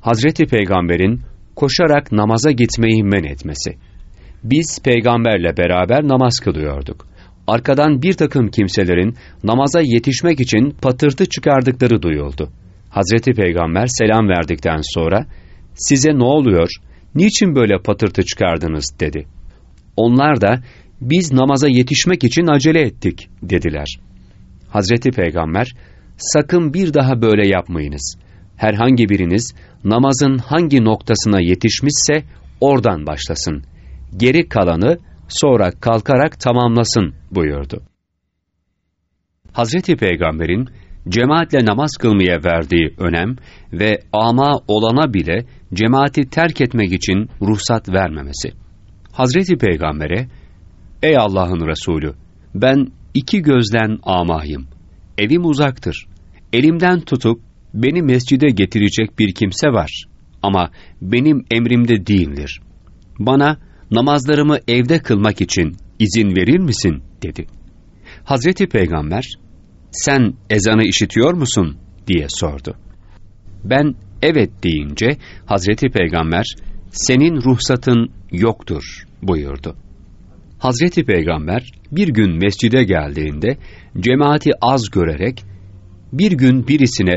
Hazreti Peygamber'in koşarak namaza gitmeyi men etmesi. Biz peygamberle beraber namaz kılıyorduk. Arkadan bir takım kimselerin namaza yetişmek için patırtı çıkardıkları duyuldu. Hazreti Peygamber selam verdikten sonra, size ne oluyor, niçin böyle patırtı çıkardınız dedi. Onlar da, biz namaza yetişmek için acele ettik dediler. Hazreti Peygamber, sakın bir daha böyle yapmayınız. Herhangi biriniz namazın hangi noktasına yetişmişse oradan başlasın. Geri kalanı sonra kalkarak tamamlasın buyurdu. Hazreti Peygamber'in cemaatle namaz kılmaya verdiği önem ve ama olana bile cemaati terk etmek için ruhsat vermemesi. Hazreti Peygamber'e, Ey Allah'ın Resulü, ben iki gözden amayım. Evim uzaktır. Elimden tutup beni mescide getirecek bir kimse var. Ama benim emrimde değildir. Bana namazlarımı evde kılmak için izin verir misin? dedi. Hazreti Peygamber, sen ezanı işitiyor musun? diye sordu. Ben evet deyince Hazreti Peygamber, senin ruhsatın yoktur buyurdu. Hazreti Peygamber bir gün mescide geldiğinde cemaati az görerek bir gün birisine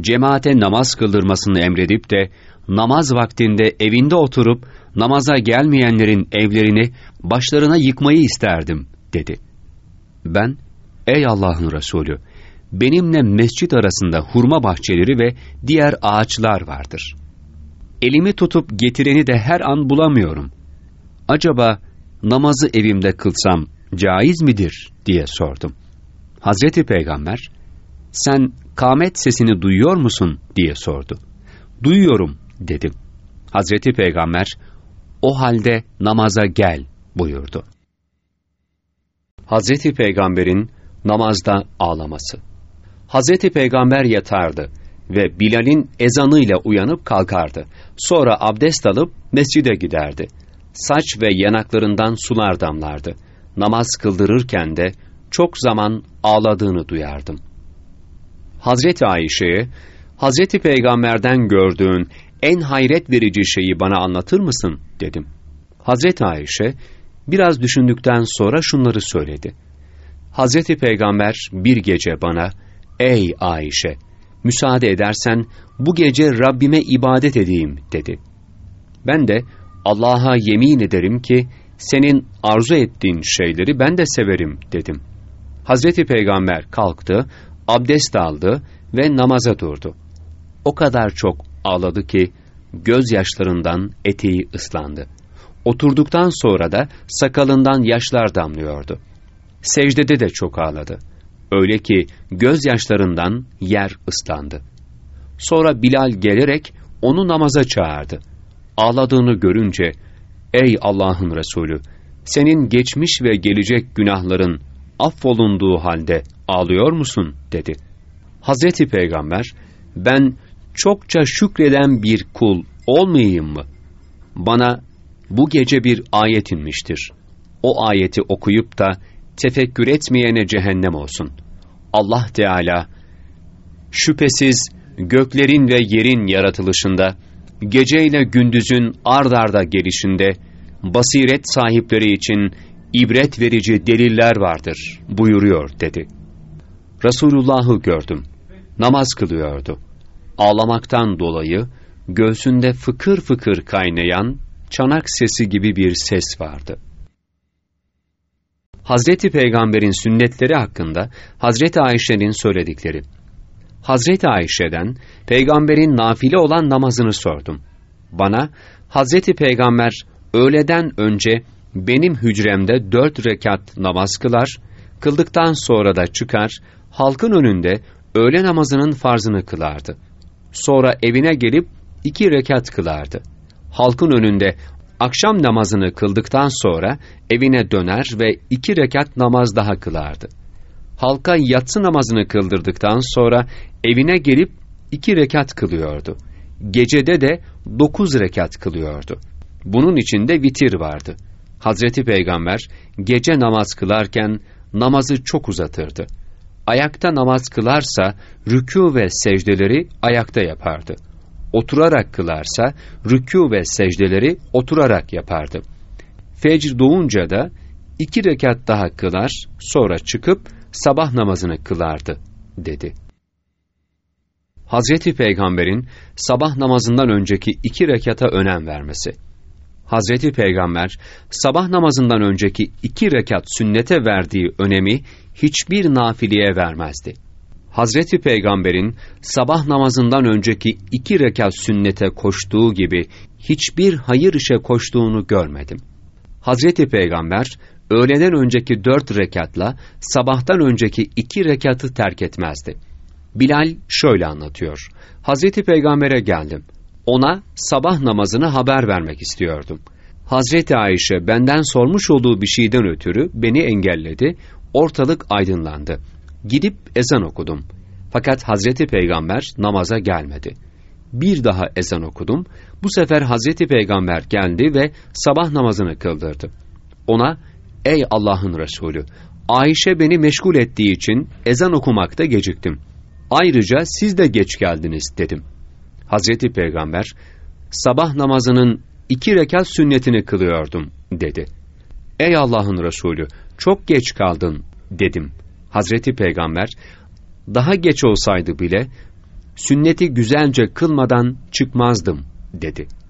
cemaate namaz kıldırmasını emredip de namaz vaktinde evinde oturup namaza gelmeyenlerin evlerini başlarına yıkmayı isterdim dedi. Ben ey Allah'ın Resulü benimle mescit arasında hurma bahçeleri ve diğer ağaçlar vardır. Elimi tutup getireni de her an bulamıyorum. Acaba namazı evimde kılsam caiz midir diye sordum. Hazreti Peygamber sen kâmet sesini duyuyor musun diye sordu. Duyuyorum dedim. Hazreti Peygamber o halde namaza gel buyurdu. Hazreti Peygamber'in namazda ağlaması. Hazreti Peygamber yatardı ve Bilal'in ezanıyla uyanıp kalkardı. Sonra abdest alıp mescide giderdi. Saç ve yanaklarından sular damlardı. Namaz kıldırırken de çok zaman ağladığını duyardım. Hazreti Ayşe'ye, Hazreti Peygamber'den gördüğün en hayret verici şeyi bana anlatır mısın dedim. Hazreti Ayşe biraz düşündükten sonra şunları söyledi. Hazreti Peygamber bir gece bana, ey Ayşe, müsaade edersen bu gece Rabbime ibadet edeyim dedi. Ben de Allah'a yemin ederim ki senin arzu ettiğin şeyleri ben de severim dedim. Hazreti Peygamber kalktı, abdest aldı ve namaza durdu. O kadar çok ağladı ki gözyaşlarından eteği ıslandı. Oturduktan sonra da sakalından yaşlar damlıyordu. Secdede de çok ağladı. Öyle ki gözyaşlarından yer ıslandı. Sonra Bilal gelerek onu namaza çağırdı. Ağladığını görünce, ''Ey Allah'ın Resulü, senin geçmiş ve gelecek günahların affolunduğu halde ağlıyor musun?'' dedi. Hazreti Peygamber, ben çokça şükreden bir kul olmayayım mı? Bana bu gece bir ayet inmiştir. O ayeti okuyup da tefekkür etmeyene cehennem olsun. Allah Teala, şüphesiz göklerin ve yerin yaratılışında, geceyle gündüzün ard arda gelişinde, basiret sahipleri için ibret verici deliller vardır buyuruyor dedi. Resulullah'ı gördüm. Namaz kılıyordu. Ağlamaktan dolayı göğsünde fıkır fıkır kaynayan çanak sesi gibi bir ses vardı. Hazreti Peygamber'in sünnetleri hakkında Hazreti Ayşe'nin söyledikleri. Hazreti Ayşe'den Peygamber'in nafile olan namazını sordum. Bana Hazreti Peygamber öğleden önce benim hücremde dört rekat namaz kılar, kıldıktan sonra da çıkar, halkın önünde öğle namazının farzını kılardı. Sonra evine gelip iki rekat kılardı. Halkın önünde akşam namazını kıldıktan sonra evine döner ve iki rekat namaz daha kılardı. Halka yatsı namazını kıldırdıktan sonra evine gelip iki rekat kılıyordu. Gecede de dokuz rekat kılıyordu. Bunun içinde vitir vardı. Hazreti Peygamber gece namaz kılarken namazı çok uzatırdı. Ayakta namaz kılarsa rükû ve secdeleri ayakta yapardı. oturarak kılarsa, rükû ve secdeleri oturarak yapardı. Fecr doğunca da iki rekat daha kılar, sonra çıkıp sabah namazını kılardı, dedi. Hazreti Peygamber'in sabah namazından önceki iki rekata önem vermesi. Hazreti Peygamber sabah namazından önceki iki rekat sünnete verdiği önemi hiçbir nafiliye vermezdi. Hazreti Peygamber'in sabah namazından önceki iki rekat sünnete koştuğu gibi hiçbir hayır işe koştuğunu görmedim. Hazreti Peygamber öğleden önceki dört rekatla sabahtan önceki iki rekatı terk etmezdi. Bilal şöyle anlatıyor. Hazreti Peygamber'e geldim. Ona sabah namazını haber vermek istiyordum. Hazreti Ayşe benden sormuş olduğu bir şeyden ötürü beni engelledi, ortalık aydınlandı. Gidip ezan okudum. Fakat Hazreti Peygamber namaza gelmedi. Bir daha ezan okudum. Bu sefer Hazreti Peygamber geldi ve sabah namazını kıldırdı. Ona, ey Allah'ın Resulü, Ayşe beni meşgul ettiği için ezan okumakta geciktim. Ayrıca siz de geç geldiniz dedim. Hazreti Peygamber, sabah namazının iki rekat sünnetini kılıyordum dedi. Ey Allah'ın Resulü, çok geç kaldın dedim. Hazreti Peygamber, daha geç olsaydı bile, sünneti güzelce kılmadan çıkmazdım dedi.''